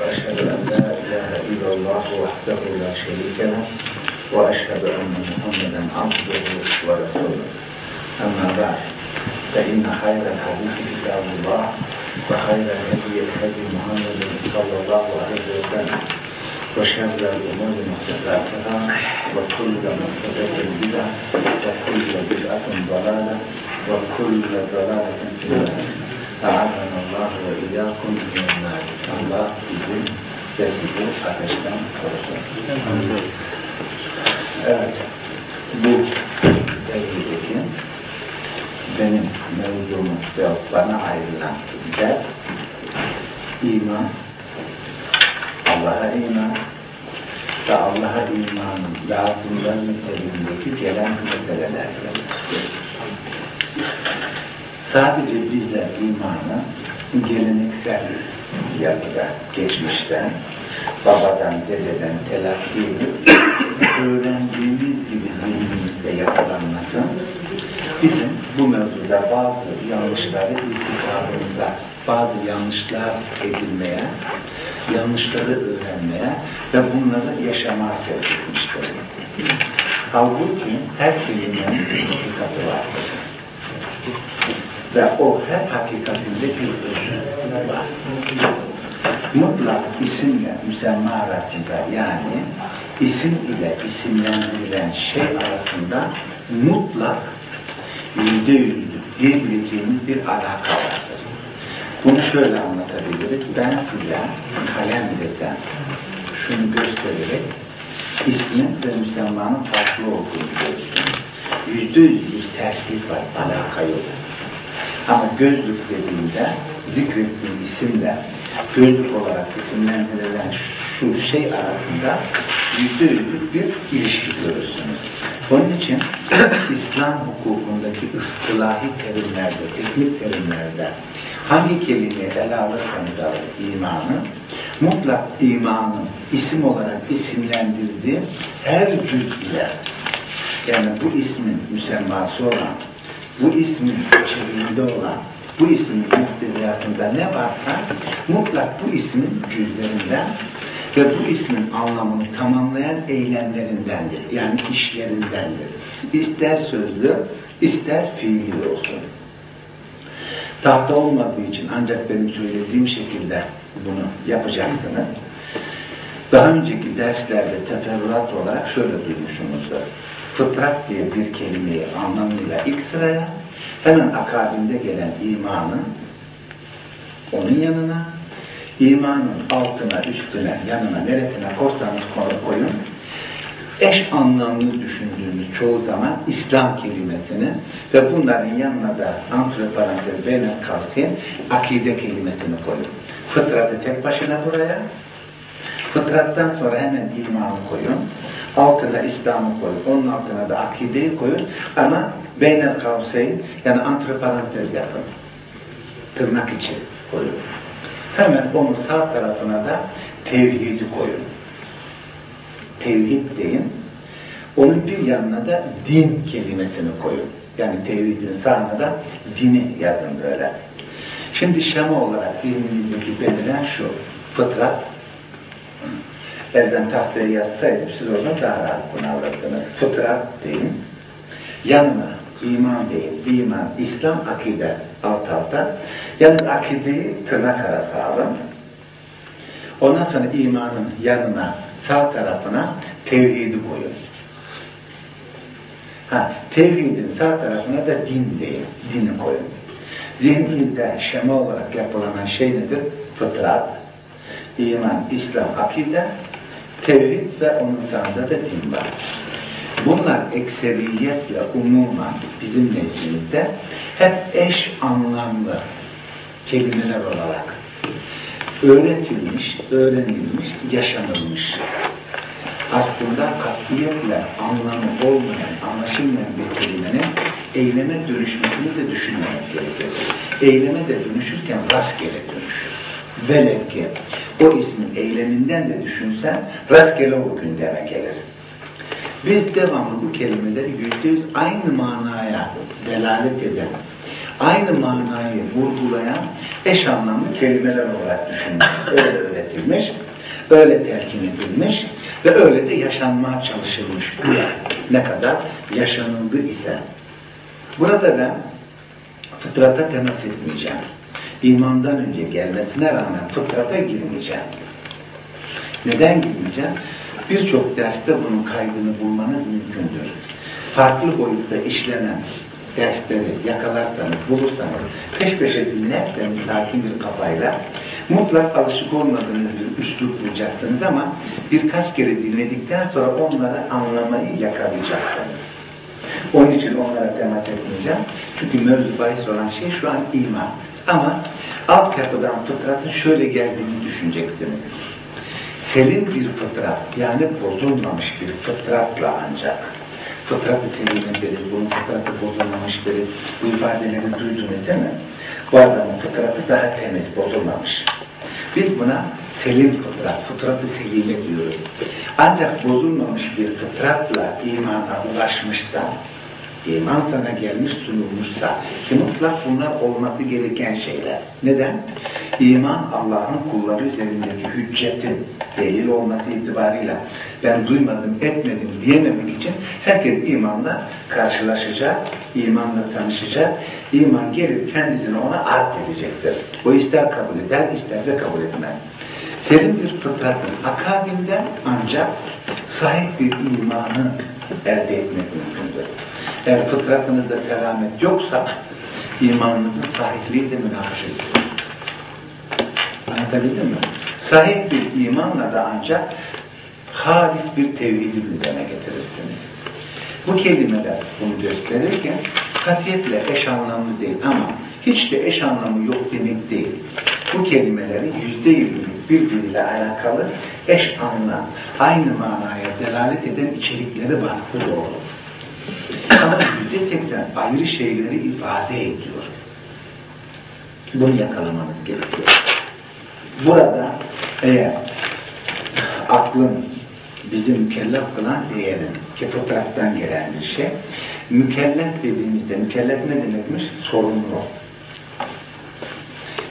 وأشهد أن لا إله إلا الله وحده لا شريك له وأشهد أن محمدا عبده ورسوله أما بعد فإن خير الحديث كتاب الله وخير الهدي هدي محمد صلى الله. عليه وسلم وشر الأمور محدثاتها وكل محدثة بدعة وكل بدعة ضلالة وكل ضلالة في النار Teâlen Allah ve iyâkum minennâr. Allah bizim ve sizi ateşten korusun. Evet. Bu devirdeki benim mevzumu ve bana ayrılan ders iman, Allah'a iman, ve Allah'a imanın lazımlar niteliğindeki gelen meselelerdir. Sadece bizler imanı geleneksel yapıda, geçmişten, babadan, dededen telakki edip öğrendiğimiz gibi zihnimizde yakalanması bizim bu mevzuda bazı yanlışları irtikamımıza, bazı yanlışlar edilmeye, yanlışları öğrenmeye ve bunları yaşamaya sevk etmiştir. Halbuki her kelimenin hakikati vardır. Ve o her hakikatinde bir özü var. Mutlak isimle müsemma arasında yani isim ile isimlendirilen şey arasında mutlak yüzde diyebileceğimiz bir alaka vardır. Bunu şöyle anlatabiliriz. Ben size kalem desem, şunu göstererek ismin ve müsemmanın farklı olduğunu görürsün. Yüzde yüz bir terslik var, alaka yok. Ama gözlük dediğimde zikrettiğim isimle gözlük olarak isimlendirilen şu şey arasında yüzde yüzlük bir ilişki görürsünüz. Onun için İslam hukukundaki ıstılahi terimlerde, teknik terimlerde hangi kelimeyi ele alırsanız alın imanı, mutlak imanın isim olarak isimlendirdiği her cüz ile yani bu ismin müsemması olan bu ismin içeriğinde olan, bu ismin muhteviyasında ne varsa mutlak bu ismin cüzlerinden ve bu ismin anlamını tamamlayan eylemlerindendir. Yani işlerindendir. İster sözlü, ister fiili olsun. Tahta olmadığı için ancak benim söylediğim şekilde bunu yapacaksınız. Daha önceki derslerde teferruat olarak şöyle duymuşsunuzdur fıtrat diye bir kelimeyi anlamıyla ilk sıraya, hemen akabinde gelen imanın onun yanına, imanın altına, üstüne, yanına, neresine korsanız koyun, eş anlamlı düşündüğümüz çoğu zaman İslam kelimesini ve bunların yanına da antroparantez beynet kavsiyen akide kelimesini koyun. Fıtratı tek başına buraya, fıtrattan sonra hemen imanı koyun, altına İslam'ı koyun, onun altına da akideyi koyun ama beynel kavseyn yani antroparantez yapın. Tırnak içi koyun. Hemen onun sağ tarafına da tevhidi koyun. Tevhid deyin. Onun bir yanına da din kelimesini koyun. Yani tevhidin sağına da dini yazın böyle. Şimdi şema olarak zihninizdeki beliren şu. Fıtrat, elden tahtaya yazsaydım siz oradan daha rahat bunu alırdınız. Fıtrat deyin. Yanına iman deyin. İman, İslam, akide alt alta. Yalnız akideyi tırnak arası alın. Ondan sonra imanın yanına sağ tarafına tevhidi koyun. Ha, tevhidin sağ tarafına da din deyin. Dini koyun. Zihninizde şema olarak yapılan şey nedir? Fıtrat, iman, İslam, akide, tevhid ve onun sağında da din var. Bunlar ekseriyetle umuman bizim nezdimizde hep eş anlamlı kelimeler olarak öğretilmiş, öğrenilmiş, yaşanılmış. Aslında katiyetle anlamı olmayan, anlaşılmayan bir kelimenin eyleme dönüşmesini de düşünmemek gerekir. Eyleme de dönüşürken rastgele dönüşür. Velev ki o ismin eyleminden de düşünsen rastgele o gün demek gelir. Biz devamlı bu kelimeleri yüzde yüz aynı manaya delalet eden, aynı manayı vurgulayan eş anlamlı kelimeler olarak düşünülmüş. Öyle öğretilmiş, öyle telkin edilmiş ve öyle de yaşanmaya çalışılmış. Ne kadar yaşanıldı ise. Burada ben fıtrata temas etmeyeceğim. İmandan önce gelmesine rağmen fıtrata girmeyeceğim. Neden girmeyeceğim? Birçok derste bunun kaydını bulmanız mümkündür. Farklı boyutta işlenen dersleri yakalarsanız, bulursanız, peş peşe dinlerseniz sakin bir kafayla mutlak alışık olmadığınız bir üslup bulacaksınız ama birkaç kere dinledikten sonra onları anlamayı yakalayacaksınız. Onun için onlara temas etmeyeceğim. Çünkü mevzu bahis olan şey şu an iman. Ama alt yapıdan fıtratın şöyle geldiğini düşüneceksiniz. Selim bir fıtrat, yani bozulmamış bir fıtratla ancak fıtratı selime deriz, bunun fıtratı bozulmamış deriz. Bu ifadeleri duydunuz değil mi? Bu adamın fıtratı daha temiz, bozulmamış. Biz buna selim fıtrat, fıtratı selime diyoruz. Ancak bozulmamış bir fıtratla imana ulaşmışsa, iman sana gelmiş sunulmuşsa ki mutlak bunlar olması gereken şeyler. Neden? İman Allah'ın kulları üzerindeki hüccetin delil olması itibarıyla ben duymadım, etmedim diyememek için herkes imanla karşılaşacak, imanla tanışacak. İman gelip kendisini ona arz edecektir. O ister kabul eder, ister de kabul etmez. Senin bir fıtratın akabinden ancak sahip bir imanı elde etmek mümkündür. Eğer fıtratınızda selamet yoksa imanınızın sahipliği de münakaşa Anlatabildim mi? Sahip bir imanla da ancak halis bir tevhidi gündeme getirirsiniz. Bu kelimeler bunu gösterirken katiyetle eş anlamlı değil ama hiç de eş anlamı yok demek değil. Bu kelimelerin yüzde yirmilik birbiriyle alakalı eş anlam, aynı manaya delalet eden içerikleri var. Bu doğru. Ama yüzde seksen ayrı şeyleri ifade ediyor. Bunu yakalamanız gerekiyor. Burada eğer aklın bizi mükellef kılan değerin ki fıtrattan gelen bir şey. Mükellef dediğimizde, mükellef ne demekmiş? Sorumlu.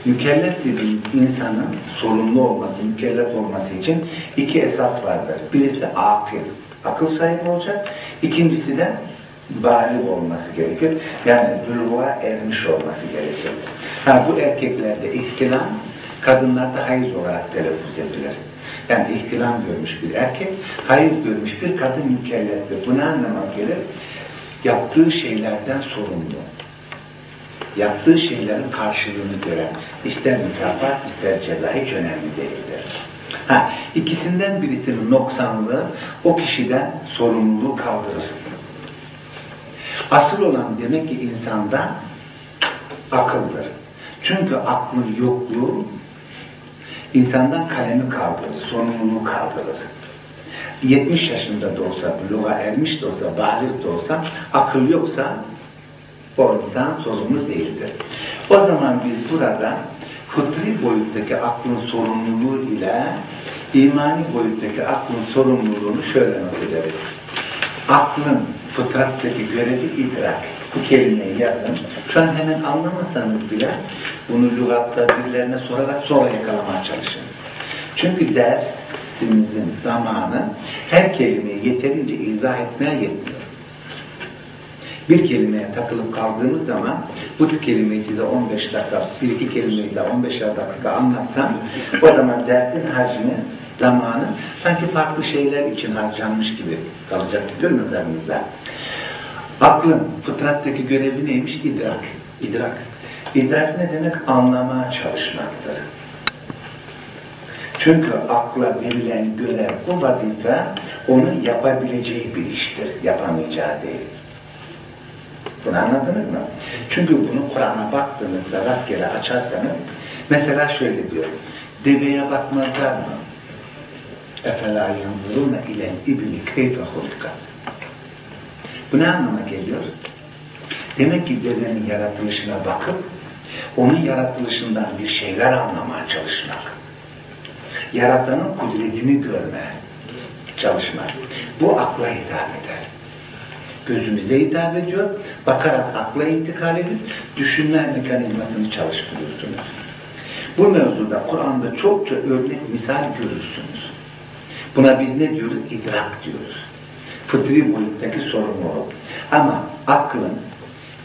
Mükellef dediğimiz insanın sorumlu olması, mükellef olması için iki esas vardır. Birisi akıl, akıl sahibi olacak. İkincisi de balik olması gerekir. Yani buluğa ermiş olması gerekir. Ha, bu erkeklerde ihtilam, kadınlarda hayız olarak telaffuz edilir. Yani ihtilam görmüş bir erkek, hayız görmüş bir kadın mükelleftir. Bu ne anlama gelir? Yaptığı şeylerden sorumlu. Yaptığı şeylerin karşılığını gören, ister mükafat ister ceza hiç önemli değildir. Ha, ikisinden birisinin noksanlığı o kişiden sorumluluğu kaldırır. Asıl olan demek ki insanda akıldır. Çünkü aklın yokluğu insandan kalemi kaldırır, sorumluluğu kaldırır. 70 yaşında da olsa, buluğa ermiş de olsa, balik de olsa, akıl yoksa o insan sorumlu değildir. O zaman biz burada fıtri boyuttaki aklın sorumluluğu ile imani boyuttaki aklın sorumluluğunu şöyle not ederiz. Aklın fıtrattaki görevi idrak. Bu kelimeyi yazın. Şu an hemen anlamasanız bile bunu lügatta birilerine sorarak sonra yakalamaya çalışın. Çünkü dersimizin zamanı her kelimeyi yeterince izah etmeye yetmiyor. Bir kelimeye takılıp kaldığımız zaman bu kelimeyi size 15 dakika, bir iki kelimeyi de 15 dakika anlatsam o zaman dersin hacmi, zamanı sanki farklı şeyler için harcanmış gibi kalacak sizin nazarınızda. Aklın fıtrattaki görevi neymiş? İdrak. İdrak. İdrak ne demek? Anlamaya çalışmaktır. Çünkü akla verilen görev, bu vazife onun yapabileceği bir iştir, yapamayacağı değil. Bunu anladınız mı? Çünkü bunu Kur'an'a baktığınızda rastgele açarsanız, mesela şöyle diyor, deveye bakmazlar mı? اَفَلَا يَنْظُرُونَ اِلَى الْاِبْلِ كَيْفَ خُلْقَتْ bu ne anlama geliyor? Demek ki devenin yaratılışına bakıp, onun yaratılışından bir şeyler anlamaya çalışmak. Yaratanın kudretini görmeye çalışmak. Bu akla hitap eder. gözümüze hitap ediyor. Bakarak akla intikal edip düşünme mekanizmasını çalıştırıyorsunuz. Bu mevzuda Kur'an'da çokça örnek misal görürsünüz. Buna biz ne diyoruz? İdrak diyoruz. Fıtri boyuttaki sorumluluk. Ama aklın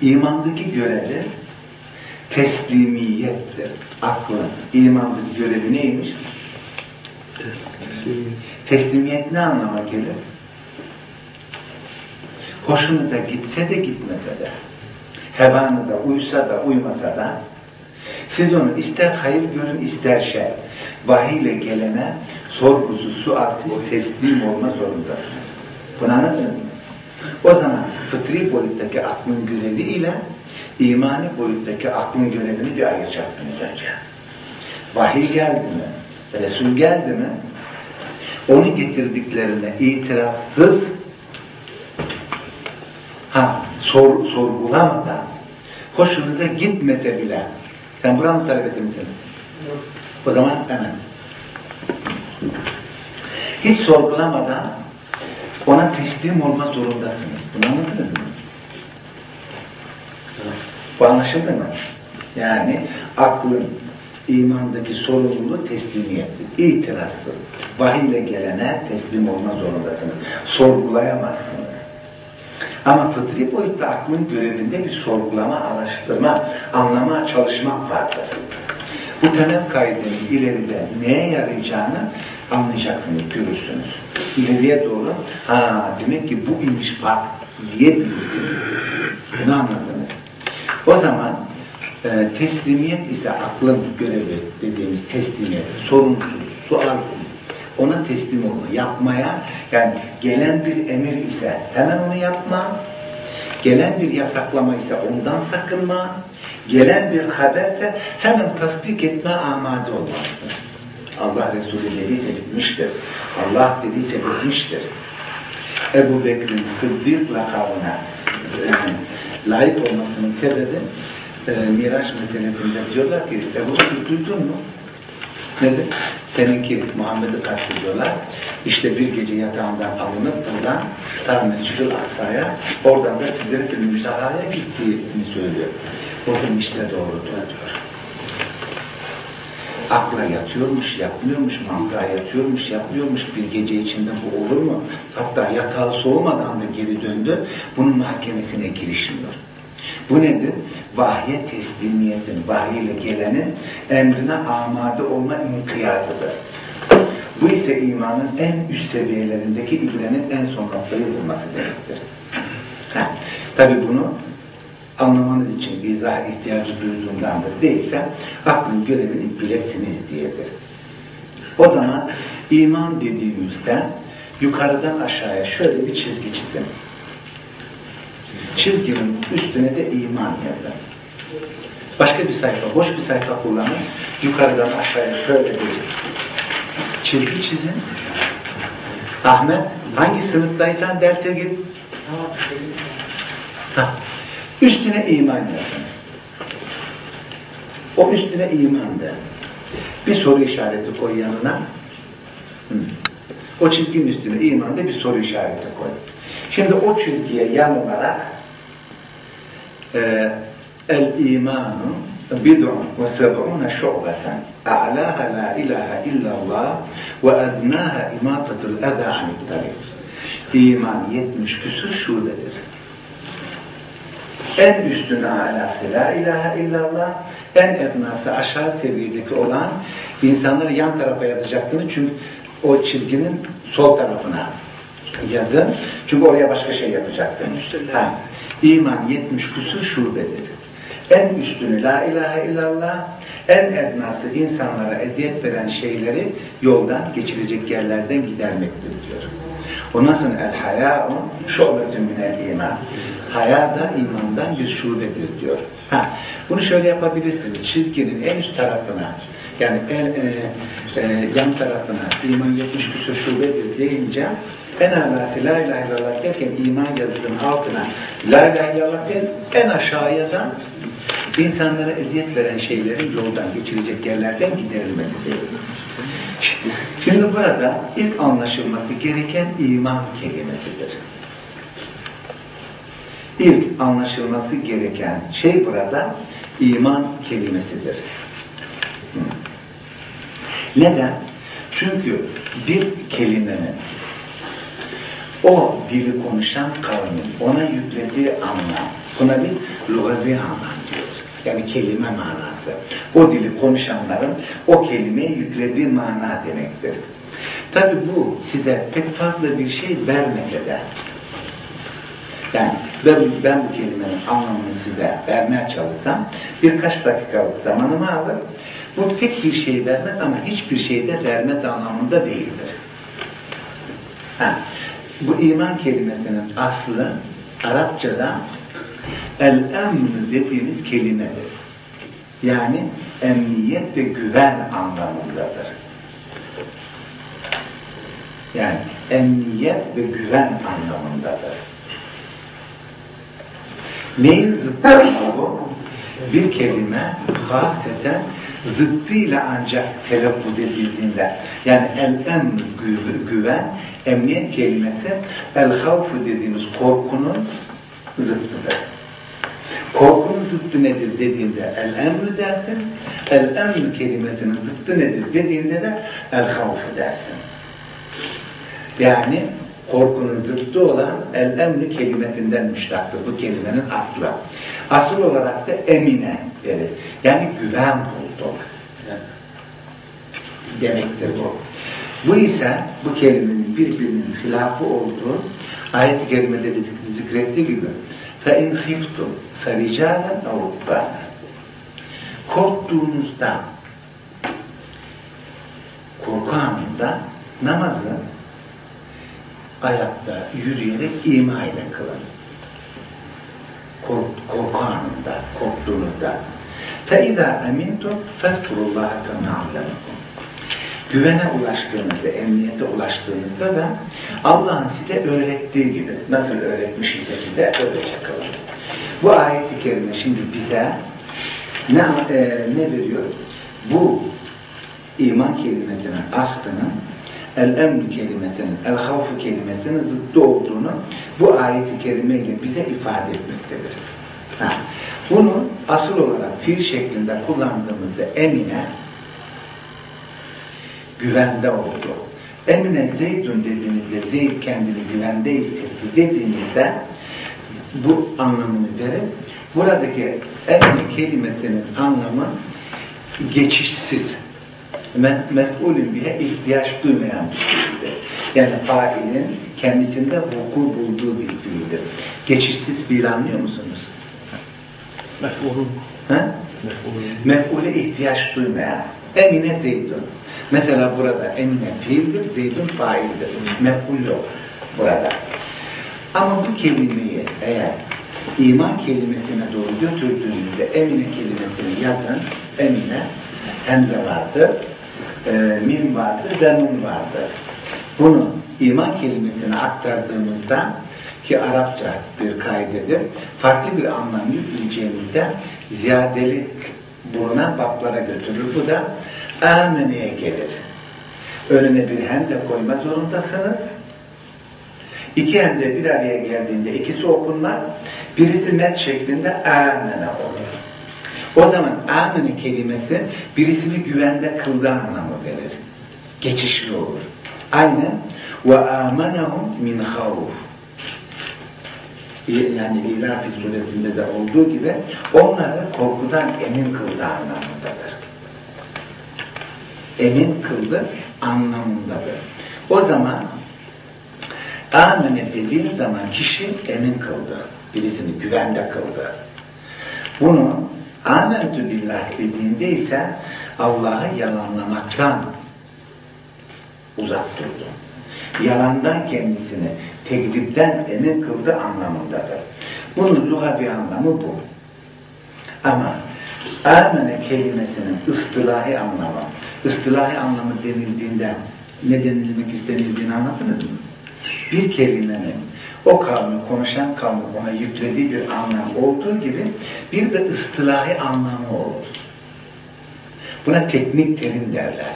imandaki görevi teslimiyettir. Aklın imandaki görevi neymiş? Teslimiyet ne anlama gelir? Hoşunuza gitse de gitmese de, hevanıza uysa da uymasa da, siz onu ister hayır görün ister şer, vahiyle gelene sorgusuz, sualsiz teslim olma zorundasınız. Bunu anladınız mı? O zaman fıtri boyuttaki aklın görevi ile imani boyuttaki aklın görevini bir ayıracaksınız önce. Vahiy geldi mi? Resul geldi mi? Onun getirdiklerine itirazsız ha sor, sorgulamadan hoşunuza gitmese bile sen buranın talebesi misin? O zaman hemen hiç sorgulamadan ona teslim olma zorundasınız. Bunu anladınız mı? Bu anlaşıldı mı? Yani aklın imandaki sorumluluğu teslimiyettir. İtirazsız. Vahiyle gelene teslim olma zorundasınız. Sorgulayamazsınız. Ama fıtri boyutta aklın görevinde bir sorgulama, araştırma, anlama, çalışmak vardır. Bu temel kaidenin ileride neye yarayacağını anlayacaksınız, görürsünüz. İleriye doğru, ha demek ki bu imiş bak diyebilirsiniz. Bunu anladınız. O zaman e, teslimiyet ise aklın görevi dediğimiz teslimiyet, sorunsuz, sualsiz, ona teslim olma, yapmaya, yani gelen bir emir ise hemen onu yapma, gelen bir yasaklama ise ondan sakınma, gelen bir haberse hemen tasdik etme amade olmalıdır. Allah Resulü dediyse bitmiştir. Allah dediyse bitmiştir. Ebu Bekir'in Sıddık lakabına yani layık olmasının sebebi e, Miraç meselesinde diyorlar ki Ebu Bekir duydun mu? Nedir? Seninki Muhammed'i kastediyorlar. İşte bir gece yatağından alınıp buradan Tar Mescid-ül Aksa'ya oradan da Sidret-ül Müsaha'ya gittiğini söylüyor. O gün işte doğrudur diyor. Akla yatıyormuş, yapmıyormuş, mantığa yatıyormuş, yapmıyormuş. Bir gece içinde bu olur mu? Hatta yatağı soğumadan da geri döndü. Bunun mahkemesine girişmiyor. Bu nedir? Vahye teslimiyetin, vahiyle gelenin emrine amade olma inkiyatıdır. Bu ise imanın en üst seviyelerindeki ibrenin en son noktayı bulması demektir. Tabi bunu anlamanız için izah ihtiyacı duyduğundandır değilse aklın görevini bilesiniz diyedir. O zaman iman dediğimizde yukarıdan aşağıya şöyle bir çizgi çizin. Çizginin üstüne de iman yazın. Başka bir sayfa, boş bir sayfa kullanın. Yukarıdan aşağıya şöyle bir çizgi çizin. Ahmet, hangi sınıftaysan derse git. Ha. Üstüne iman yazın. O üstüne iman de. Bir soru işareti koy yanına. O çizginin üstüne iman de bir soru işareti koy. Şimdi o çizgiye yan olarak e, el imanu bid'un ve seb'une şu'beten a'laha la ilahe illallah ve adnaha imatatul eda anit tarif. İman 70 küsur şubedir. En üstüne alası la ilahe illallah, en etnası aşağı seviyedeki olan insanları yan tarafa yatacaksınız çünkü o çizginin sol tarafına yazın. Çünkü oraya başka şey yapacaksınız. Ha. İman 70 küsur şubedir. En üstünü la ilahe illallah, en ednası insanlara eziyet veren şeyleri yoldan geçirecek yerlerden gidermektir diyor. Ondan sonra el haya'un şubetun minel iman. Haya da imandan bir şubedir diyor. Ha, bunu şöyle yapabilirsiniz. Çizginin en üst tarafına yani en, e, e, yan tarafına iman 70 küsur şubedir deyince en alası la ilahe illallah derken iman yazısının altına la ilahe illallah değil, en aşağıya da insanlara eziyet veren şeylerin yoldan geçirecek yerlerden giderilmesi. Şimdi burada ilk anlaşılması gereken iman kelimesidir. İlk anlaşılması gereken şey burada iman kelimesidir. Neden? Çünkü bir kelimenin o dili konuşan kavmin ona yüklediği anlam, buna biz lugavi anlam diyoruz. Yani kelime manası. O dili konuşanların o kelimeye yüklediği mana demektir. Tabi bu size pek fazla bir şey vermese de yani ben, ben bu kelimenin anlamını size vermeye çalışsam birkaç dakikalık zamanımı alır. Bu pek bir şey vermez ama hiçbir şey de vermez anlamında değildir. Ha, bu iman kelimesinin aslı Arapçada el-emn dediğimiz kelimedir. Yani emniyet ve güven anlamındadır. Yani emniyet ve güven anlamındadır. Neyin zıttı bu? Bir kelime haseten zıttıyla ancak telaffuz edildiğinde yani el-emn güven, emniyet kelimesi el-havfu dediğimiz korkunun zıttıdır. Korkunun zıttı nedir dediğinde el-emrü dersin, el-emr kelimesinin zıttı nedir dediğinde de el-havfu dersin. Yani korkunun zıttı olan el-emri kelimesinden müştaktır. Bu kelimenin aslı. Asıl olarak da emine deriz. Yani güven buldu. Demektir bu. Bu ise bu kelimenin birbirinin hilafı olduğu ayet-i kerimede de zikrettiği gibi فَاِنْ خِفْتُمْ فَرِجَالًا اَوْرُبَّانًا Korktuğunuzda korku anında namazı ayakta yürüyerek ima ile kılın. Kork, korku anında, korktuğunuzda. فَاِذَا اَمِنْتُمْ فَذْكُرُوا اللّٰهَ كَمَا عَلَّمَكُمْ Güvene ulaştığınızda, emniyete ulaştığınızda da Allah'ın size öğrettiği gibi, nasıl öğretmiş ise size öylece kılın. Bu ayeti kerime şimdi bize ne, e, ne veriyor? Bu iman kelimesinin aslının el-emr kelimesinin, el-havfu kelimesinin zıttı olduğunu bu ayeti kerimeyle bize ifade etmektedir. Ha. Bunu asıl olarak fiil şeklinde kullandığımızda emine güvende oldu. Emine Zeydun dediğinizde Zeyd kendini güvende hissetti dediğinizde bu anlamını verip buradaki emine kelimesinin anlamı geçişsiz mef'ulün bihe ihtiyaç duymayan bir fiildir. Yani failin kendisinde vuku bulduğu bir fiildir. Geçişsiz fiil anlıyor musunuz? Mef'ulun. Mef'ule ihtiyaç duymayan. Emine Zeydun. Mesela burada emine fiildir, Zeydun faildir. Mef'ul yok burada. Ama bu kelimeyi eğer iman kelimesine doğru götürdüğünüzde emine kelimesini yazın, emine hemze vardır e, mim vardır ve nun vardır. Bunu iman kelimesine aktardığımızda ki Arapça bir kaydedir. Farklı bir anlam yükleyeceğimizde ziyadelik bulunan bablara götürür. Bu da ameneye gelir. Önüne bir hem de koyma zorundasınız. İki hem de bir araya geldiğinde ikisi okunmaz. Birisi met şeklinde amene olur. O zaman amene kelimesi birisini güvende kıldığı anlamı verir. Geçişli olur. Aynen ve amanahum min havf. Yani İlahi suresinde de olduğu gibi onları korkudan emin kıldığı anlamındadır. Emin kıldı anlamındadır. O zaman amene dediğin zaman kişi emin kıldı. Birisini güvende kıldı. Bunu Amentü billah dediğinde ise Allah'ı yalanlamaktan uzak durdu. Yalandan kendisini tekzipten emin kıldı anlamındadır. Bunun lugavi anlamı bu. Ama amene kelimesinin ıstılahi anlamı, ıstılahi anlamı denildiğinde ne denilmek istenildiğini anladınız mı? Bir kelimenin o kavmi, konuşan kavmi ona yüklediği bir anlam olduğu gibi bir de ıstılahi anlamı olur. Buna teknik terim derler.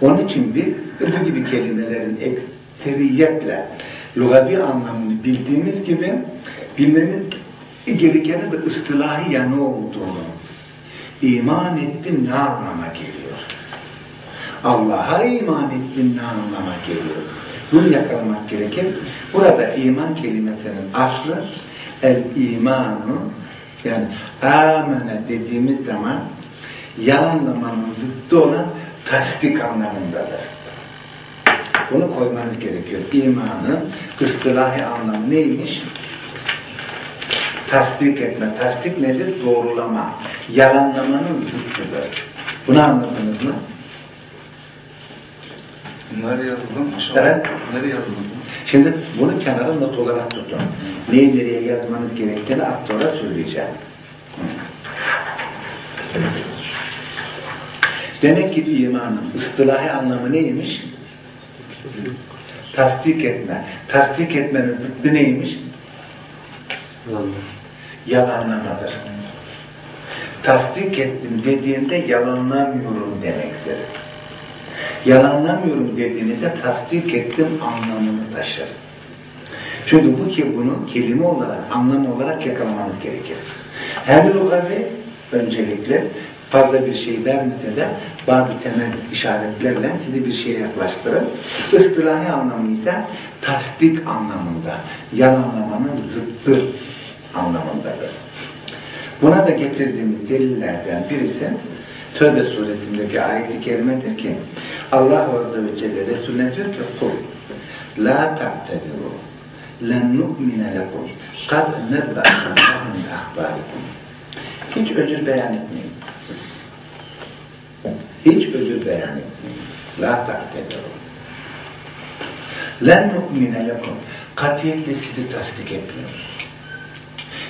Onun için biz bu gibi kelimelerin ekseriyetle lugavi anlamını bildiğimiz gibi bilmemiz gerekenin de ıstılahi yanı olduğunu iman ettim ne anlama geliyor? Allah'a iman ettim ne anlama geliyor? Bunu yakalamak gerekir. Burada iman kelimesinin aslı el imanu yani amene dediğimiz zaman yalanlamanın zıttı olan tasdik anlamındadır. Bunu koymanız gerekiyor. İmanın ıstılahi anlamı neymiş? Tasdik etme. Tasdik nedir? Doğrulama. Yalanlamanın zıttıdır. Bunu anladınız mı? Nerede yazıldı? Aşağı. Evet. Nerede yazıldı? Şimdi bunu kenara not olarak tutun. Neyi nereye yazmanız gerektiğini az sonra söyleyeceğim. Demek ki imanın ıstılahi anlamı neymiş? Tasdik etme. Tasdik etmenin zıttı neymiş? Yalanlamadır. Tasdik ettim dediğinde yalanlamıyorum demektir. Yalanlamıyorum dediğinizde tasdik ettim anlamını taşır. Çünkü bu ki bunu kelime olarak, anlam olarak yakalamanız gerekir. Her lugavi öncelikle fazla bir şey vermese de bazı temel işaretlerle sizi bir şeye yaklaştırır. Istilahi anlamı ise tasdik anlamında, yalanlamanın zıttı anlamındadır. Buna da getirdiğimiz delillerden birisi Tövbe suresindeki ayet-i kerimedir ki Allah Azze ve Celle Resulüne diyor ki kul la ta'tediru len nu'mine lekum kad nebba'allahu ahbarikum hiç özür beyan etmeyin. Hiç özür beyan etmeyin. La ta'tediru len nu'mine lekum katiyetle sizi tasdik etmiyoruz.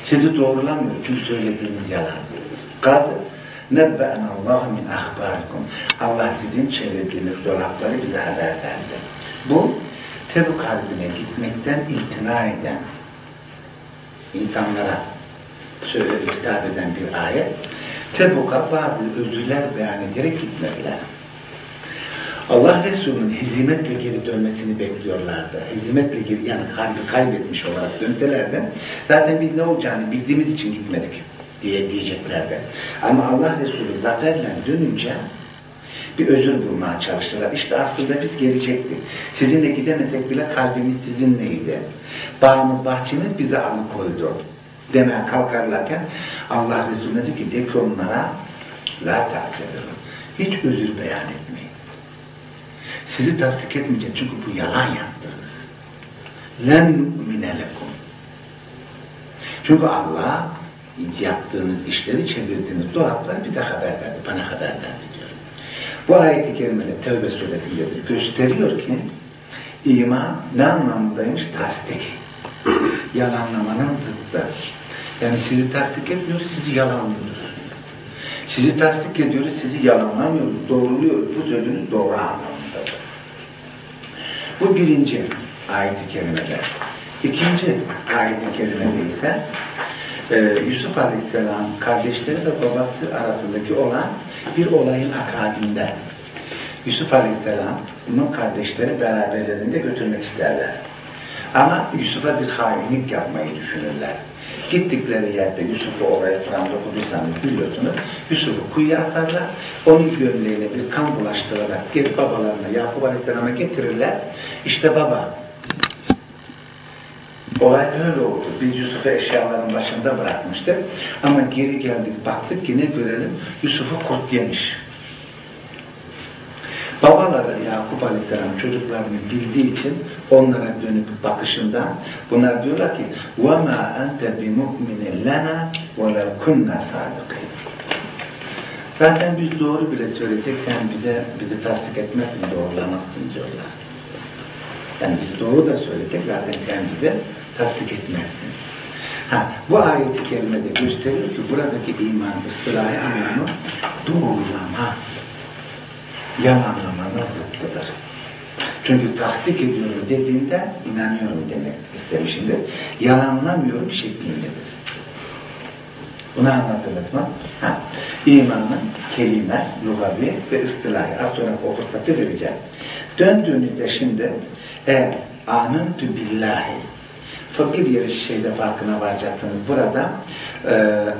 Sizi doğrulamıyor çünkü söylediğiniz yalan. Kad nebbe'en Allah min ahbarikum. Allah sizin çevirdiğiniz dolapları bize haber verdi. Bu Tebuk Harbi'ne gitmekten imtina eden insanlara söyle hitap eden bir ayet. Tebuk'a bazı özürler beyan ederek gitmediler. Allah Resulü'nün hezimetle geri dönmesini bekliyorlardı. Hezimetle geri yani harbi kaybetmiş olarak dönseler zaten biz ne olacağını bildiğimiz için gitmedik diye diyeceklerdi. Ama Allah Resulü zaferle dönünce bir özür bulmaya çalıştılar. İşte aslında biz gelecektik. Sizinle gidemesek bile kalbimiz sizinleydi. Bağımız, bahçemiz bize alıkoydu. Demeye kalkarlarken Allah Resulü dedi ki de ki onlara la ta'tedirin. Hiç özür beyan etmeyin. Sizi tasdik etmeyecek çünkü bu yalan yaptınız. Len nu'mine lekum. Çünkü Allah yaptığınız işleri, çevirdiğiniz dolapları bize haber verdi, bana haber verdi diyor. Bu ayeti kerimede Tevbe suresinde gösteriyor ki iman ne anlamındaymış? Tasdik. Yalanlamanın zıttı. Yani sizi tasdik etmiyoruz, sizi yalanlıyoruz. Sizi tasdik ediyoruz, sizi yalanlamıyoruz, doğruluyoruz. Bu sözünüz doğru anlamındadır. Bu birinci ayet-i kerimede. İkinci ayet-i kerimede ise e, Yusuf Aleyhisselam kardeşleri ve babası arasındaki olan bir olayın akabinde. Yusuf Aleyhisselam'ın kardeşleri beraberlerinde götürmek isterler. Ama Yusuf'a bir hainlik yapmayı düşünürler. Gittikleri yerde Yusuf'u oraya falan okuduysanız biliyorsunuz. Yusuf'u kuyuya atarlar. Onun gömleğine bir kan bulaştırarak geri babalarına Yakup Aleyhisselam'a getirirler. İşte baba Olay böyle oldu. Biz Yusuf'u eşyaların başında bırakmıştık. Ama geri geldik, baktık ki ne görelim? Yusuf'u kurt yemiş. Babaları Yakup Aleyhisselam çocuklarını bildiği için onlara dönüp bakışında bunlar diyorlar ki وَمَا أَنْتَ بِمُؤْمِنٍ لَنَا وَلَوْ كُنَّا صَادِقِينَ Zaten biz doğru bile söylesek sen bize bizi tasdik etmezsin, doğrulamazsın diyorlar. Yani biz doğru da söylesek zaten sen bize tasdik etmezsin. Ha, bu ayet-i kerimede gösteriyor ki buradaki iman ıstılahi anlamı doğrulama, yalanlamanın zıttıdır. Çünkü tasdik ediyorum dediğinde inanıyorum demek istemişimdir. Yalanlamıyorum şeklindedir. Bunu anlattınız mı? Ha. İmanın kelime, lugavi ve ıstılahi. Az sonra o fırsatı vereceğim. Döndüğünüzde şimdi eğer Anıntü billahi. Fakir yeri şeyde farkına varacaksınız. Burada e,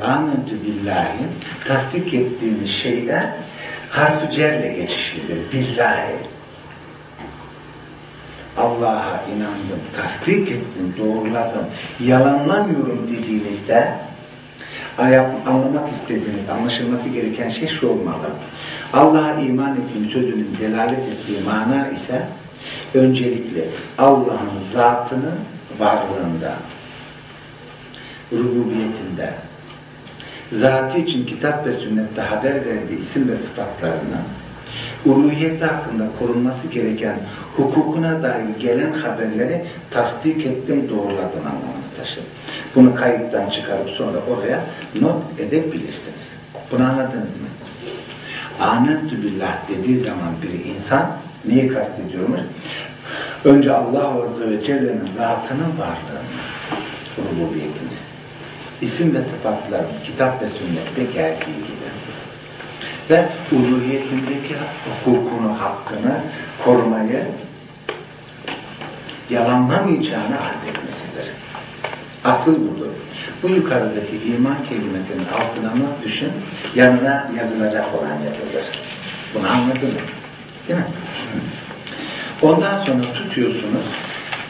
anıntü billahi tasdik ettiğiniz şeyde harfi cerle geçişlidir. Billahi. Allah'a inandım, tasdik ettim, doğruladım, yalanlamıyorum dediğinizde anlamak istediğiniz, anlaşılması gereken şey şu olmalı. Allah'a iman ettiğim sözünün delalet ettiği mana ise öncelikle Allah'ın zatının varlığında, rububiyetinde, zatı için kitap ve sünnette haber verdiği isim ve sıfatlarını, uluhiyeti hakkında korunması gereken hukukuna dair gelen haberleri tasdik ettim, doğruladım anlamını taşır. Bunu kayıttan çıkarıp sonra oraya not edebilirsiniz. Bunu anladınız mı? Âmentü billah dediği zaman bir insan neyi kastediyormuş? Önce Allah Azze ve Celle'nin zatının varlığını, rububiyetini, isim ve sıfatların kitap ve sünnette geldiği gibi ve uluhiyetindeki hukukunu, hakkını korumayı yalanlamayacağını addetmesidir. Asıl budur. Bu yukarıdaki iman kelimesinin altına not düşün, yanına yazılacak olan yazılır. Bunu anladın mı? Değil mi? Ondan sonra tutuyorsunuz,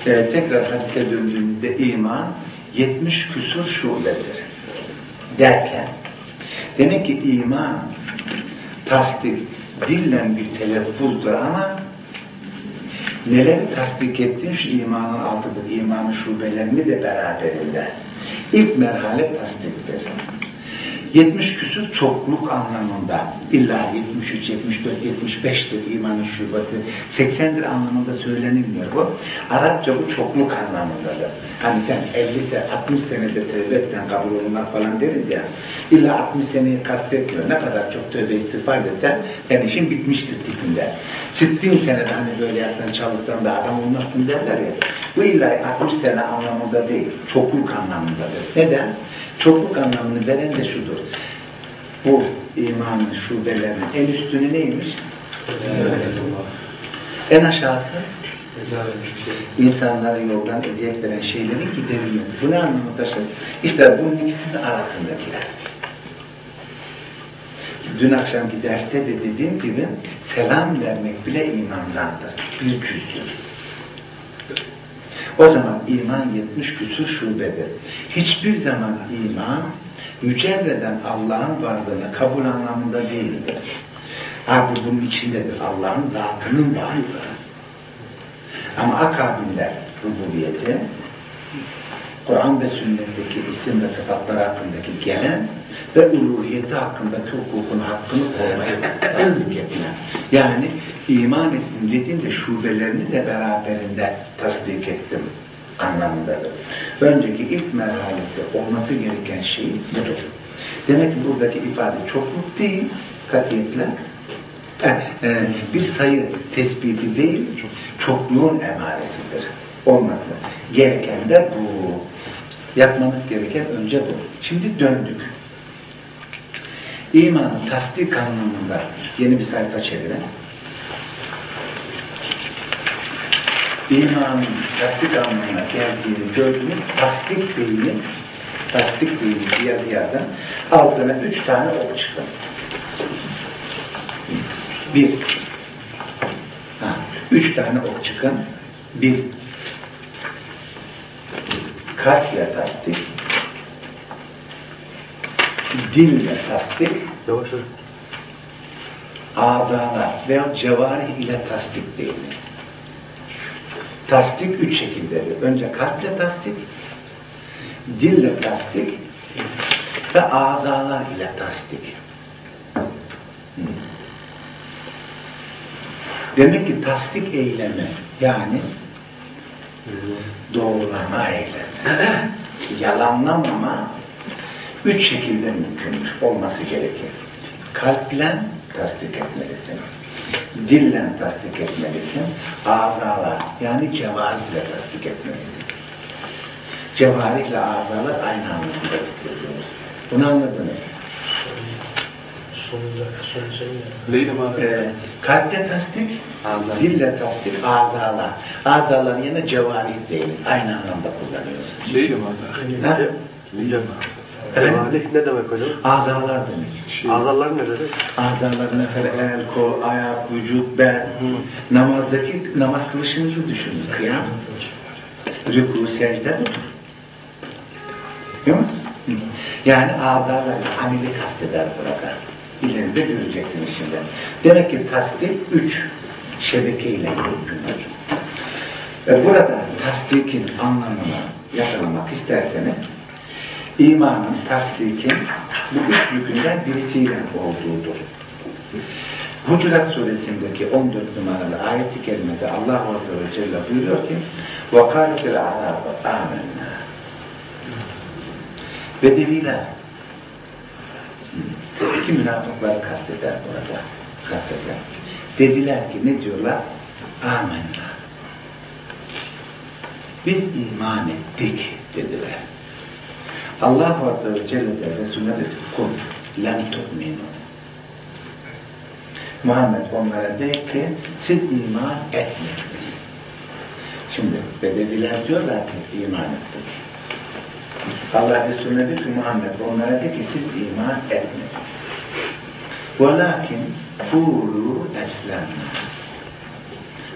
e, tekrar hadise döndüğünüzde iman 70 küsur şubedir derken, demek ki iman tasdik dillen bir telaffuzdur ama neleri tasdik ettin şu imanın altıdır, imanın şubelerini de beraberinde. İlk merhale tasdiktir. 70 küsur çokluk anlamında. İlla 73, 74, 75'tir imanın şubesi. 80'dir anlamında söylenilmiyor bu. Arapça bu çokluk anlamındadır. Hani sen 50 sene, 60 senede tövbe etten kabul olunmak falan deriz ya. İlla 60 seneyi kastetmiyor. Ne kadar çok tövbe istiğfar desen yani işin bitmiştir tipinde. 60 senede hani böyle yapsan çalışsan da adam olmazsın derler ya. Bu illa 60 sene anlamında değil. Çokluk anlamındadır. Neden? Çokluk anlamını veren de şudur. Bu imanın şubelerinin en üstünü neymiş? En aşağısı insanlara yoldan eziyet veren şeylerin giderilmesi. Bu ne anlamı taşır? İşte bunun ikisinin arasındakiler. Dün akşamki derste de dediğim gibi selam vermek bile imandandır. Bir cüzdür. O zaman iman 70 küsur şubedir. Hiçbir zaman iman mücerreden Allah'ın varlığını kabul anlamında değildir. Abi bunun içindedir. Allah'ın zatının varlığı. Ama akabinde rububiyeti, Kur'an ve sünnetteki isim ve sıfatlar hakkındaki gelen ve uluhiyeti hakkındaki hukukunu, hakkını korumayı tasdik etme. Yani iman ettim dediğinde şubelerini de beraberinde tasdik ettim anlamındadır. Önceki ilk merhalesi olması gereken şey budur. Demek ki buradaki ifade çokluk değil, katiyetle bir sayı tespiti değil, çokluğun emaresidir. Olması gereken de bu. Yapmanız gereken önce bu. Şimdi döndük. İmanı tasdik anlamında yeni bir sayfa çevirin. İmanın tasdik anlamına geldiğini gördünüz. Tasdik deyiniz, tasdik deyiniz yazıya altına üç tane ok çıkın. Bir. Ha, üç tane ok çıkın. Bir. Kalple tasdik. Dille tasdik. Yavaş. Azalar veya cevarih ile tasdik deyiniz. Tasdik üç şekildedir. Önce kalple tasdik, dille tasdik ve azalar ile tasdik. Hmm. Demek ki tasdik eylemi yani doğrulama eylemi, yalanlamama üç şekilde mümkündür, olması gerekir. Kalple tasdik etmelisin, dille tasdik etmelisin, azalar yani cevarihle tasdik etmelisin. Cevarihle azalar aynı anlamda tutuyoruz. Bunu anladınız. Leyla. Ee, kalple tasdik, Azar. Dille tasdik, azalar. Azalar yine cevarih değil. Aynı anlamda kullanıyoruz. Değil mi abi? Ha? Cevalih ne demek hocam? Azalar demek. Azalar ne demek? Azalar mesela el, kol, ayak, vücut, bel. Namazdaki namaz kılışınızı düşünün. Kıyam. Rükû, secde budur. Biliyor musun? Hı. Yani azalar, ameli kasteder burada. İleride göreceksiniz şimdi. Demek ki tasdik üç şebekeyle mümkündür. E burada tasdikin anlamını yakalamak isterseniz imanın, tasdikin bu üç rükünden birisiyle olduğudur. Hucurat suresindeki 14 numaralı ayet-i kerimede Allah Azze ve Celle buyuruyor ki وَقَالَتِ الْعَرَابَ آمَنَّا Bedeviler iki münafıkları kasteder burada. Kasteder. Dediler ki ne diyorlar? Amenna. Biz iman ettik dediler. Allah Azze ve Celle de Resulüne dedi kul lem tu'minu. Muhammed onlara de ki siz iman etmediniz. Şimdi Bedeviler diyorlar ki iman ettik. Allah Resulüne dedi ki Muhammed onlara de ki siz iman etmediniz. Velakin kulu eslemna.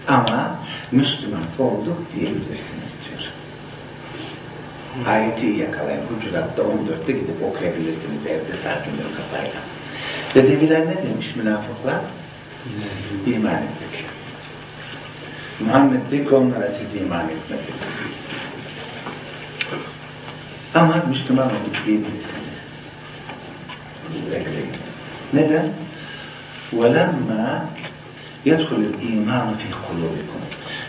Ama Müslüman olduk diyebilirsiniz Ayeti yakalayın. Hucurat'ta 14'te gidip okuyabilirsiniz evde sakin bir kafayla. Bedeviler ne demiş münafıklar? İman ettik. Muhammed de ki onlara siz iman etmediniz. Ama Müslüman olduk diyebilirsiniz. Bekleyin. Neden? وَلَمَّا يَدْخُلُ الْا۪يمَانُ ف۪ي قُلُوبِكُمْ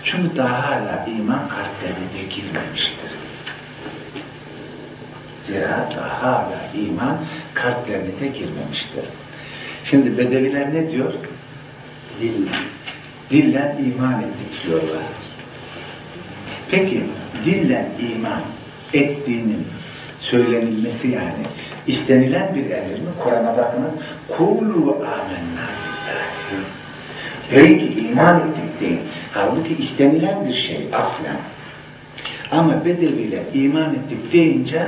Çünkü daha hala iman kalplerinize girmemiştir. Zira daha hala iman kalplerinize girmemiştir. Şimdi Bedeviler ne diyor? Dille. Dillen iman ettik diyorlar. Peki dillen iman ettiğinin söylenilmesi yani istenilen bir emir mi? Kur'an'a bakınız. Kulu amenna billahi. Deyin ki iman ettik deyin. Halbuki istenilen bir şey aslen. Ama bedeviler iman ettik deyince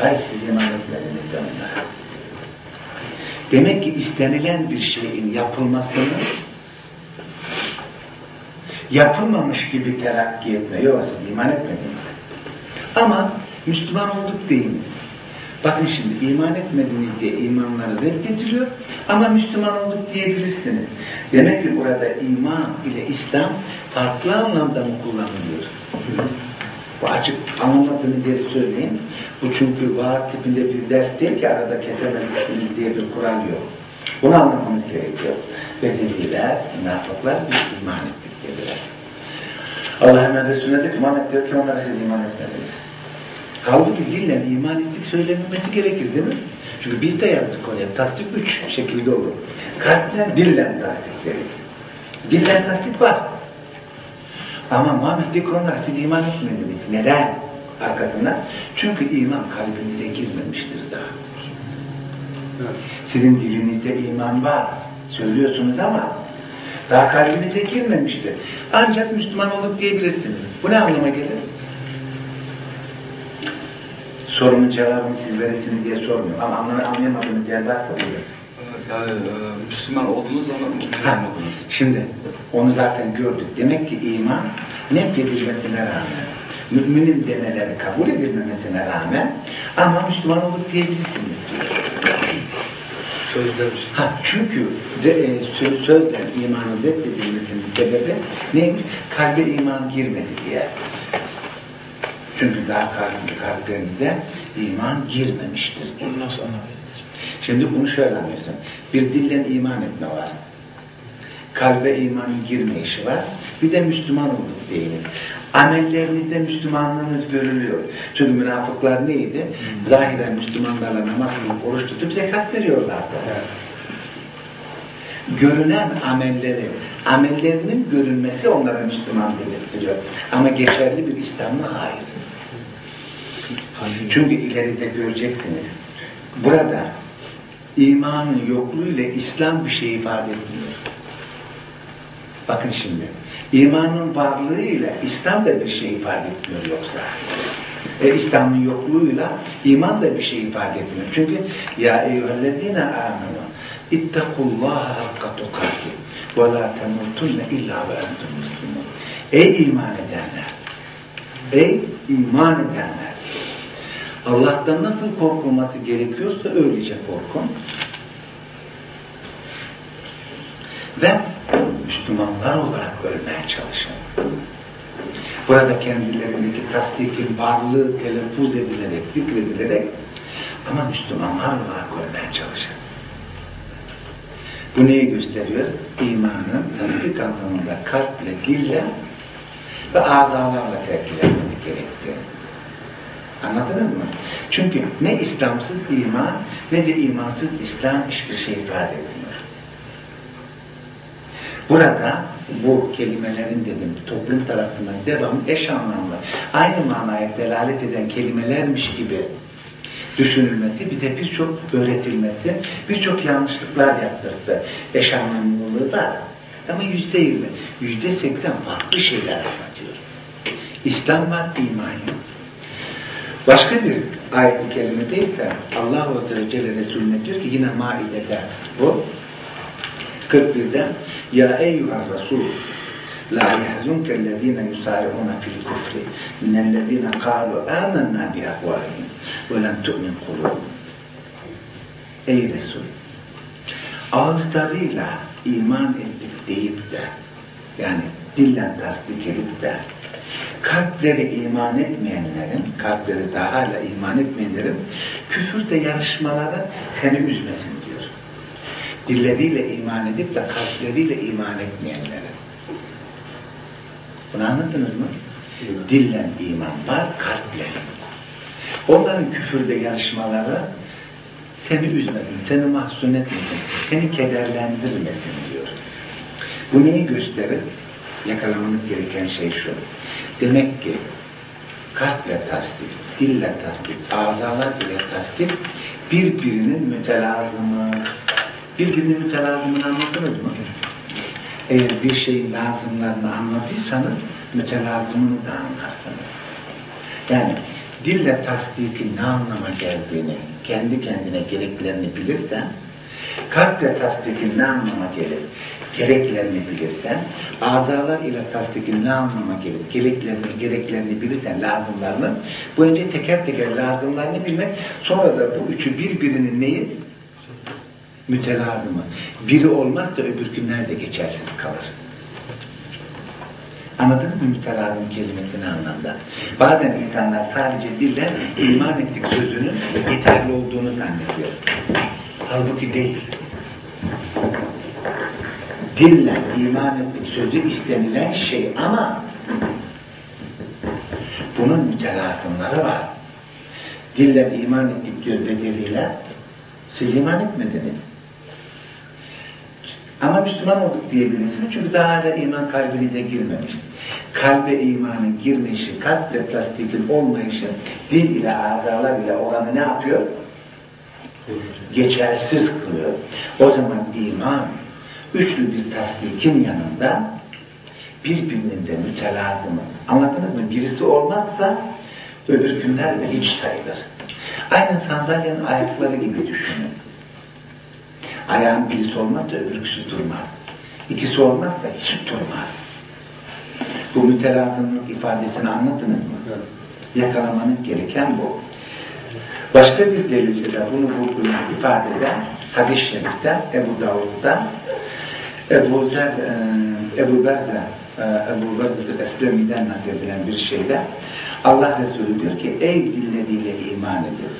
hayır siz iman etmediniz de onlar. Demek ki istenilen bir şeyin yapılmasını yapılmamış gibi terakki etme. Yok siz iman etmediniz. Ama Müslüman olduk deyiniz. Bakın şimdi iman etmediniz diye imanları reddediliyor ama Müslüman olduk diyebilirsiniz. Demek ki burada iman ile İslam farklı anlamda mı kullanılıyor? Bu açık anlamadığınız yeri söyleyeyim. Bu çünkü vaaz tipinde bir ders değil ki arada kesemezsiniz diye bir kural yok. Bunu anlamamız gerekiyor. Bedeviler, münafıklar biz iman ettik dediler. Allah hemen Resulüne ki Muhammed diyor ki onlara siz iman etmediniz. Halbuki dille iman ettik söylenilmesi gerekir değil mi? Çünkü biz de yaptık oraya. Tasdik üç şekilde olur. Kalple, dille tasdik gerekir. Dille tasdik var. Ama Muhammed diyor ki onlara siz iman etmediniz. Neden? Arkasından. Çünkü iman kalbinize girmemiştir daha. Sizin dilinizde iman var. Söylüyorsunuz ama daha kalbinize girmemiştir. Ancak Müslüman olup diyebilirsiniz. Bu ne anlama gelir? Sorumun cevabını siz verirsiniz diye sormuyorum. Ama anlayamadığınız yer varsa buyurun. Yani e, Müslüman Ha, olmadınız. Şimdi onu zaten gördük. Demek ki iman nefyedilmesine rağmen, müminin demeleri kabul edilmemesine rağmen ama Müslüman olup diyebilirsiniz diyor. Sözler Ha, çünkü de, e, sö- sözden imanın reddedilmesinin sebebi neymiş? Kalbe iman girmedi diye. Çünkü daha kalplerinize iman girmemiştir. diyor. Onu nasıl anlayacağız? Şimdi bunu şöyle anlıyorsun. Bir dillen iman etme var. Kalbe imanın girme işi var. Bir de Müslüman olduk deyiniz. Amellerinizde Müslümanlığınız görülüyor. Çünkü münafıklar neydi? Zahiren Müslümanlarla namaz kılıp oruç tutup zekat veriyorlardı. Görünen amelleri, amellerinin görünmesi onlara Müslüman dedirtiyor. Ama geçerli bir İslam mı? Hayır. Çünkü ileride göreceksiniz. Burada imanın yokluğuyla İslam bir şey ifade etmiyor. Bakın şimdi, imanın varlığıyla İslam da bir şey ifade etmiyor yoksa. E, İslam'ın yokluğuyla iman da bir şey ifade etmiyor. Çünkü ya eyyühellezine amenu ittakullaha hakka tukati ve la temutunne illa ve entum muslimun. Ey iman edenler! Ey iman edenler! Allah'tan nasıl korkulması gerekiyorsa öylece korkun. Ve Müslümanlar olarak ölmeye çalışın. Burada kendilerindeki tasdikin varlığı telaffuz edilerek, zikredilerek ama Müslümanlar olarak ölmeye çalışın. Bu neyi gösteriyor? İmanın tasdik anlamında kalple, dille ve azalarla sergilenmesi gerektiği. Anladınız mı? Çünkü ne İslamsız iman ne de imansız İslam hiçbir şey ifade etmiyor. Burada bu kelimelerin dedim toplum tarafından devamlı eş anlamlı aynı manaya delalet eden kelimelermiş gibi düşünülmesi, bize birçok öğretilmesi, birçok yanlışlıklar yaptırdı. Eş anlamlılığı var. Ama yüzde yirmi, yüzde seksen farklı şeyler anlatıyor. İslam var, iman yok. Başka bir ayet-i kerimede ise Allah Azze ve Celle Resulüne diyor ki yine Maide'de bu. 41'de Ya eyyuhel Resul la yahzunke ellezine yusari'una fil kufri minellezine kalu amennâ bi ahvalihim ve lem tu'min kulubum Ey Resul ağızlarıyla iman ettik deyip de yani dillen tasdik edip de kalpleri iman etmeyenlerin, kalpleri daha hala iman etmeyenlerin küfürde yarışmaları seni üzmesin diyor. Dilleriyle iman edip de kalpleriyle iman etmeyenlerin. Bunu anladınız mı? Dillen iman var, kalple. Onların küfürde yarışmaları seni üzmesin, seni mahzun etmesin, seni kederlendirmesin diyor. Bu neyi gösterir? Yakalamanız gereken şey şu. Demek ki kalple tasdik, dille tasdik, azalar ile tasdik birbirinin mütelazımı. Birbirinin mütelazımını anladınız mı? Eğer bir şeyin lazımlarını anladıysanız mütelazımını da anlarsınız. Yani dille tasdikin ne anlama geldiğini, kendi kendine gereklerini bilirsen, kalple tasdikin ne anlama gelir, gereklerini bilirsen, azalar ile tasdikin ne anlama gelip gereklerini, gereklerini bilirsen, lazımlarını, bu önce teker teker lazımlarını bilmek, sonra da bu üçü birbirinin neyi? Mütelazımı. Biri olmazsa öbürkü nerede geçersiz kalır. Anladınız mı mütelazım kelimesini anlamda? Bazen insanlar sadece dille iman ettik sözünün yeterli olduğunu zannediyor. Halbuki değil. Dille iman ettik sözü istenilen şey ama bunun mütelazımları var. Dille iman ettik diyor bedeliyle. Siz iman etmediniz. Ama Müslüman olduk diyebilirsiniz. Çünkü daha hala iman kalbinize girmemiş. Kalbe imanın girmeyişi, kalple tasdikin olmayışı, dil ile, azalar ile olanı ne yapıyor? Geçersiz kılıyor. O zaman iman, üçlü bir tasdikin yanında birbirinin de mütelazımı. Anladınız mı? Birisi olmazsa öbür günler de hiç sayılır. Aynı sandalyenin ayakları gibi düşünün. Ayağın birisi olmazsa öbürküsü durmaz. İkisi olmazsa hiç durmaz. Bu mütelazımlık ifadesini anladınız mı? Yakalamanız gereken bu. Başka bir delilde de bunu vurgulayan ifadede hadis-i şerifte Ebu Davud'da Ebu Zer, e, Ebu Berze e, Ebu Berze'de Eslemi'den nakledilen bir şeyde Allah Resulü diyor ki ey dilleriyle iman edin.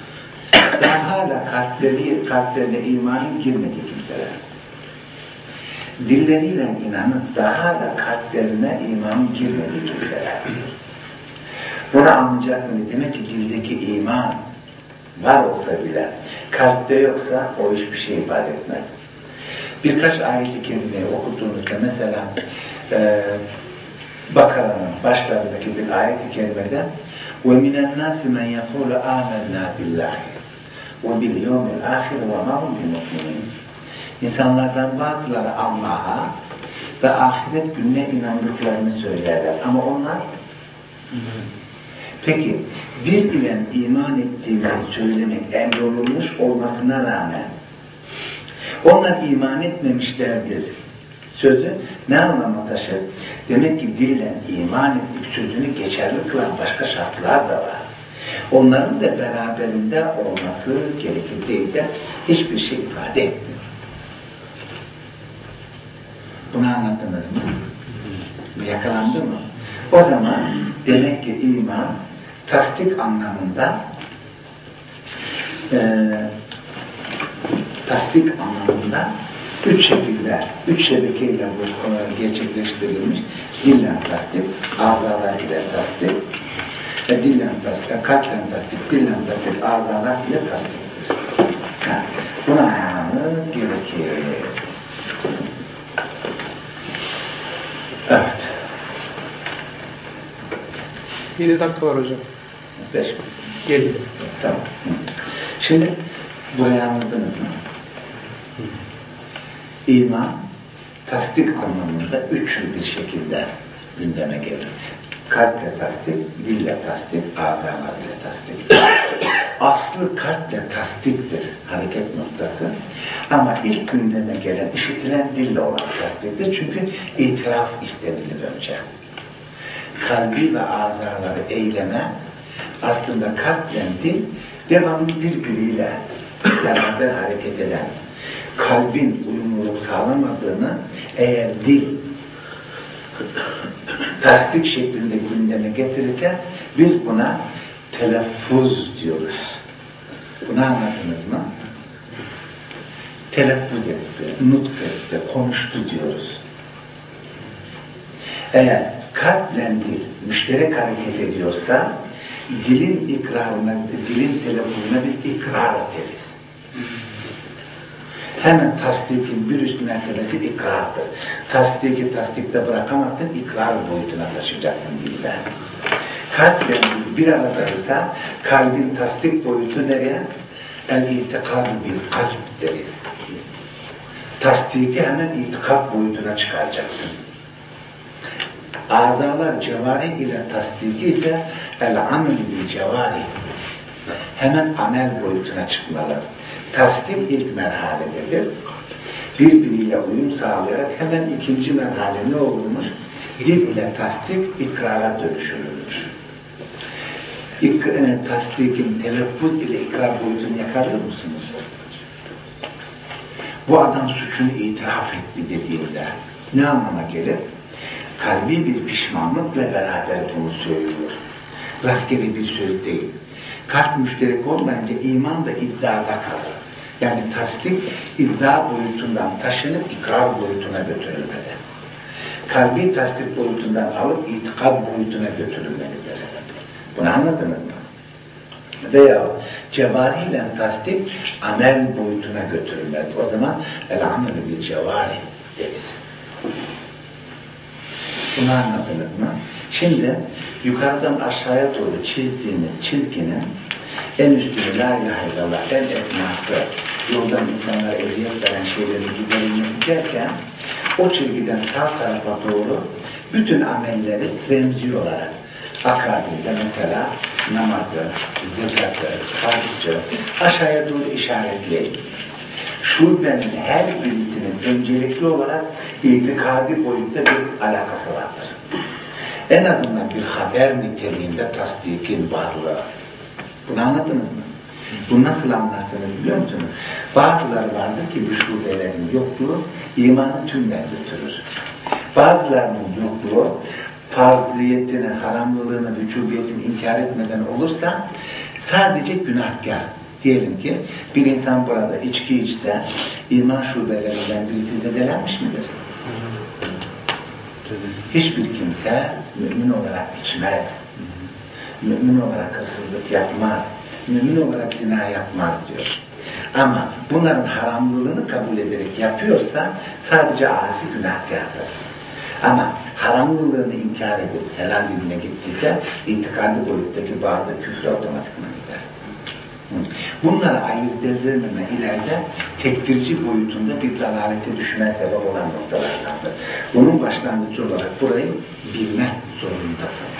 Daha hala kalpleri, kalplerine imanın girmedi kimseler. Dilleriyle inanıp daha hala kalplerine imanın girmedi kimseler. Bunu anlayacaksınız. Demek ki dildeki iman var olsa bile kalpte yoksa o hiçbir şey ifade etmez Birkaç ayet-i kerimeyi okuduğunuzda mesela e, Bakara'nın başlarındaki bir ayet-i kerimede وَمِنَ النَّاسِ مَنْ يَقُولُ آمَنَّا بِاللّٰهِ وَبِالْيَوْمِ الْآخِرِ وَمَا هُمْ بِمُؤْمِنِينَ İnsanlardan bazıları Allah'a ve ahiret gününe inandıklarını söylerler. Ama onlar Peki dil ile iman ettiğimizi söylemek emrolunmuş olmasına rağmen onlar iman etmemişlerdir. Sözü ne anlama taşır? Demek ki dille iman ettik sözünü geçerli kılan başka şartlar da var. Onların da beraberinde olması gerekir değilse hiçbir şey ifade etmiyor. Bunu anladınız mı? Yakalandı mı? O zaman demek ki iman tasdik anlamında tasdik anlamında üç şekilde, üç şebekeyle bu e, gerçekleştirilmiş dille tasdik, azalar ile tasdik, ve dille tasdik, kalple tasdik, dille tasdik, azalar ile tasdiktir. Ha, Bunu anlamamız gerekir. Evet. 7 dakika var hocam. Beş. Gelin. Tamam. Şimdi burayı anladınız mı? İman, tasdik anlamında üçü bir şekilde gündeme gelir. Kalple tasdik, dille tasdik, azalar ile tasdik. Aslı kalple tasdiktir hareket noktası. Ama ilk gündeme gelen, işitilen dille olan tasdiktir. Çünkü itiraf istenilir önce kalbi ve azaları eyleme aslında kalple dil devamlı birbiriyle beraber hareket eden kalbin uyumluluk sağlamadığını eğer dil tasdik şeklinde gündeme getirirse biz buna telaffuz diyoruz. Bunu anladınız mı? Telaffuz etti, nutk etti, konuştu diyoruz. Eğer kalple dil müşterek hareket ediyorsa dilin ikrarına, dilin telaffuzuna bir ikrar ederiz. Hemen tasdikin bir üst mertebesi ikrardır. Tasdiki tasdikte bırakamazsın, ikrar boyutuna taşıyacaksın dilden. Kalple dil bir aradaysa kalbin tasdik boyutu nereye? El-itikad bil kalp deriz. Tasdiki hemen itikat boyutuna çıkaracaksın. Azalar cevari ile tasdiki ise el-amel bil cevari. Hemen amel boyutuna çıkmalı. Tasdik ilk merhalededir. Birbiriyle uyum sağlayarak hemen ikinci merhale ne olurmuş? Dil ile tasdik ikrara dönüşülürmüş. İk, e, tasdikin telaffuz ile ikrar boyutunu yakalıyor musunuz? Bu adam suçunu itiraf etti dediğinde ne anlama gelir? Kalbi bir pişmanlıkla beraber bunu söylüyor. Rastgele bir söz değil. Kalp müşterek olmayınca iman da iddiada kalır. Yani tasdik iddia boyutundan taşınıp ikrar boyutuna götürülmeli. Kalbi tasdik boyutundan alıp itikad boyutuna götürülmelidir. Bunu anladınız mı? Veya cevariyle tasdik amel boyutuna götürülmeli. O zaman el amelü bil cevari deriz. Bunu anladınız mı? Şimdi yukarıdan aşağıya doğru çizdiğimiz çizginin en üstünü la ilahe illallah, en etnası, yoldan insanlara eziyet veren şeyleri giderilmesi derken o çizgiden sağ tarafa doğru bütün amelleri remzi olarak akabinde mesela namazı, zekatı, hacı aşağıya doğru işaretleyin. Şubenin her birisinin öncelikli olarak itikadi boyutta bir alakası vardır. En azından bir haber niteliğinde tasdikin varlığı. Bunu anladınız mı? Bu nasıl anlarsınız biliyor musunuz? Bazıları vardır ki bu şubelerin yokluğu imanı tümden götürür. Bazılarının yokluğu farziyetini, haramlılığını, vücubiyetini inkar etmeden olursa sadece günahkar. Diyelim ki bir insan burada içki içse iman şubelerinden birisi zedelenmiş midir? Hiçbir kimse mümin olarak içmez. Mümin olarak hırsızlık yapmaz. Mümin olarak zina yapmaz diyor. Ama bunların haramlılığını kabul ederek yapıyorsa sadece asi günahkardır. Ama haramlılığını inkar edip helal diline gittiyse itikadi boyuttaki bazı küfür otomatikman gider. Bunları ayırt edilmeme ileride tekfirci boyutunda bir dalalete düşmeye sebep olan noktalardandır. Bunun başlangıcı olarak burayı bilmek zorundasınız.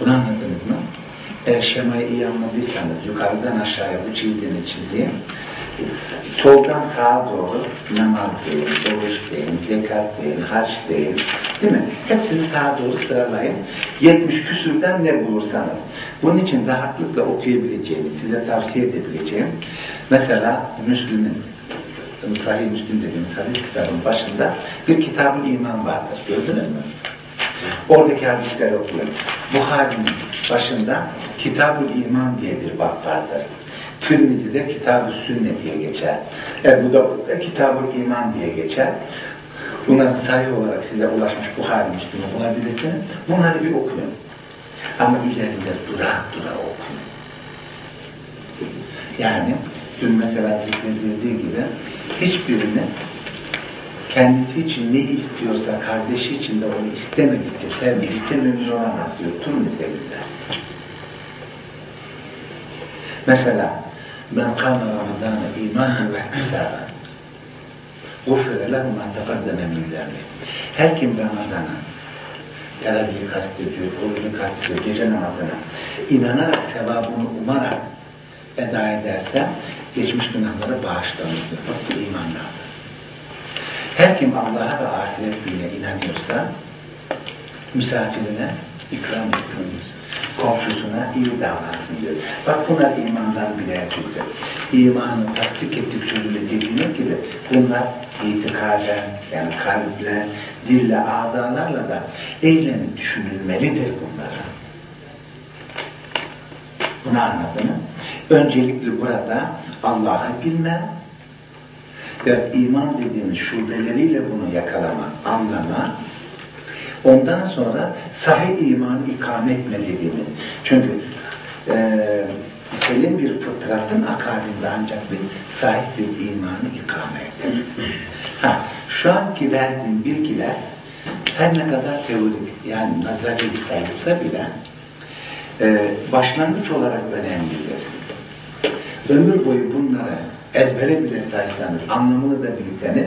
Bunu anladınız mı? Eğer şemayı iyi anladıysanız yukarıdan aşağıya bu çizdiğini çizeyim. Soldan sağa doğru namaz deyin, oruç deyin, zekat deyin, hac deyin. Değil mi? Hepsini sağa doğru sıralayın. 70 küsürden ne bulursanız. Bunun için rahatlıkla okuyabileceğiniz, size tavsiye edebileceğim. Mesela Müslüm'ün, Sahih Müslüm dediğimiz hadis kitabının başında bir kitabın iman vardır. Gördünüz mü? Oradaki hadisleri okuyun. Buhari'nin başında Kitab-ül İman diye bir bab vardır. Tirmizi'de Kitab-ı Sünnet diye geçer. Ebu Davud'da Kitab-ül İman diye geçer. Bunların sahih olarak size ulaşmış Buhari Müslüm'ü bulabilirsiniz. Bunları bir okuyun. Ama üzerinde dura dura okuyun. Yani dün mesela zikredildiği gibi hiçbirini kendisi için ne istiyorsa kardeşi için de onu istemedikçe, sevmedikçe mümin olamaz diyor Turmizi'de. Mesela ben kâme Ramazan'a imanen ve ihtisaben gufre lehu ma teqaddeme min. Her kim Ramazan'a teravih kastediyor, orucu kastediyor, gece namazına inanarak sevabını umarak eda ederse geçmiş günahları bağışlanmıştır. Bak bu imanlardır. Her kim Allah'a ve ahiret gününe inanıyorsa misafirine ikram etsin, komşusuna iyi davransın diyor. Bak bunlar imandan birer türdür. İmanı tasdik ettik sözüyle dediğiniz gibi bunlar itikaden, yani kalple, dille, azalarla da eğlenip düşünülmelidir bunlara. Bunu anladınız? Öncelikli burada Allah'ı bilme, ve iman dediğimiz şubeleriyle bunu yakalama, anlama, ondan sonra sahih imanı ikame etme dediğimiz. Çünkü e, selim bir fıtratın akabinde ancak biz sahih bir imanı ikame ederiz. Ha, şu anki verdiğim bilgiler her ne kadar teorik yani nazari sayılsa bile e, başlangıç olarak önemlidir. Ömür boyu bunlara ezbere bile saysanız, anlamını da bilseniz,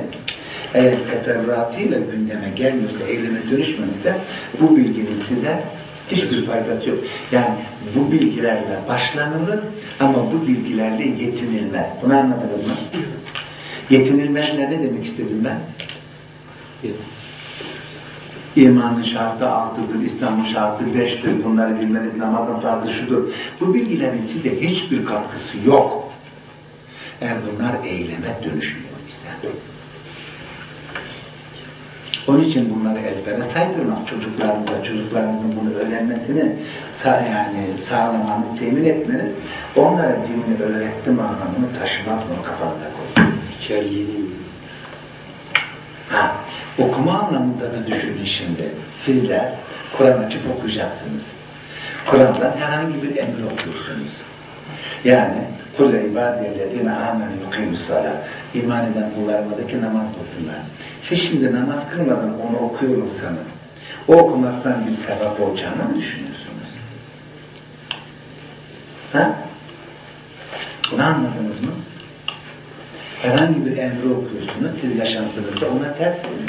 eğer teferruatıyla gündeme gelmiyorsa, eyleme dönüşmemişse bu bilginin size hiçbir faydası yok. Yani bu bilgilerle başlanılır ama bu bilgilerle yetinilmez. Bunu anladınız mı? Yetinilmezle ne demek istedim ben? İmanın şartı altıdır, İslam'ın şartı beştir, bunları bilmeniz, namazın farkı şudur. Bu bilgilerin size hiçbir katkısı yok. Eğer bunlar eyleme dönüşmüyor ise. Onun için bunları ezbere saydırmak, çocuklarımıza, çocuklarımızın bunu öğrenmesini sağ, yani sağlamanı, temin etmeniz, onlara dinini öğrettim anlamını taşımak bunu kafanıza koyun. İçeriği değil. Ha, okuma anlamında da düşünün şimdi. Sizler Kur'an açıp okuyacaksınız. Kur'an'dan herhangi bir emir okuyorsunuz. Yani kulle ibadiyellezine amenu yukimus salat. İman eden kullarımdaki namaz kılsınlar. Siz şimdi namaz kılmadan onu okuyor olsanız, o okumaktan bir sevap olacağını mı düşünüyorsunuz? Ha? Bunu anladınız mı? Herhangi bir emri okuyorsunuz, siz yaşantınızda ona terssiniz.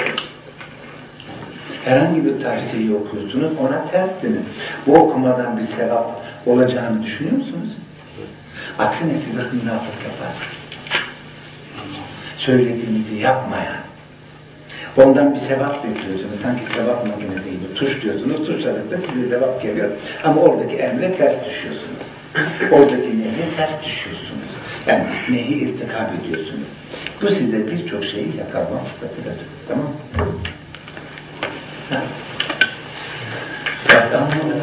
Herhangi bir tavsiyeyi okuyorsunuz, ona terssiniz. Bu okumadan bir sevap olacağını düşünüyor musunuz? Aksine sizi münafık yapar. Söylediğinizi yapmayan. Ondan bir sevap bekliyorsunuz. Sanki sevap makinesi gibi tuş diyorsunuz. Tuşladıkta size sevap geliyor. Ama oradaki emre ters düşüyorsunuz. Oradaki nehi ters düşüyorsunuz. Yani nehi irtikap ediyorsunuz. Bu size birçok şeyi yakalama fırsatı verir. Tamam mı? Anlamadınız.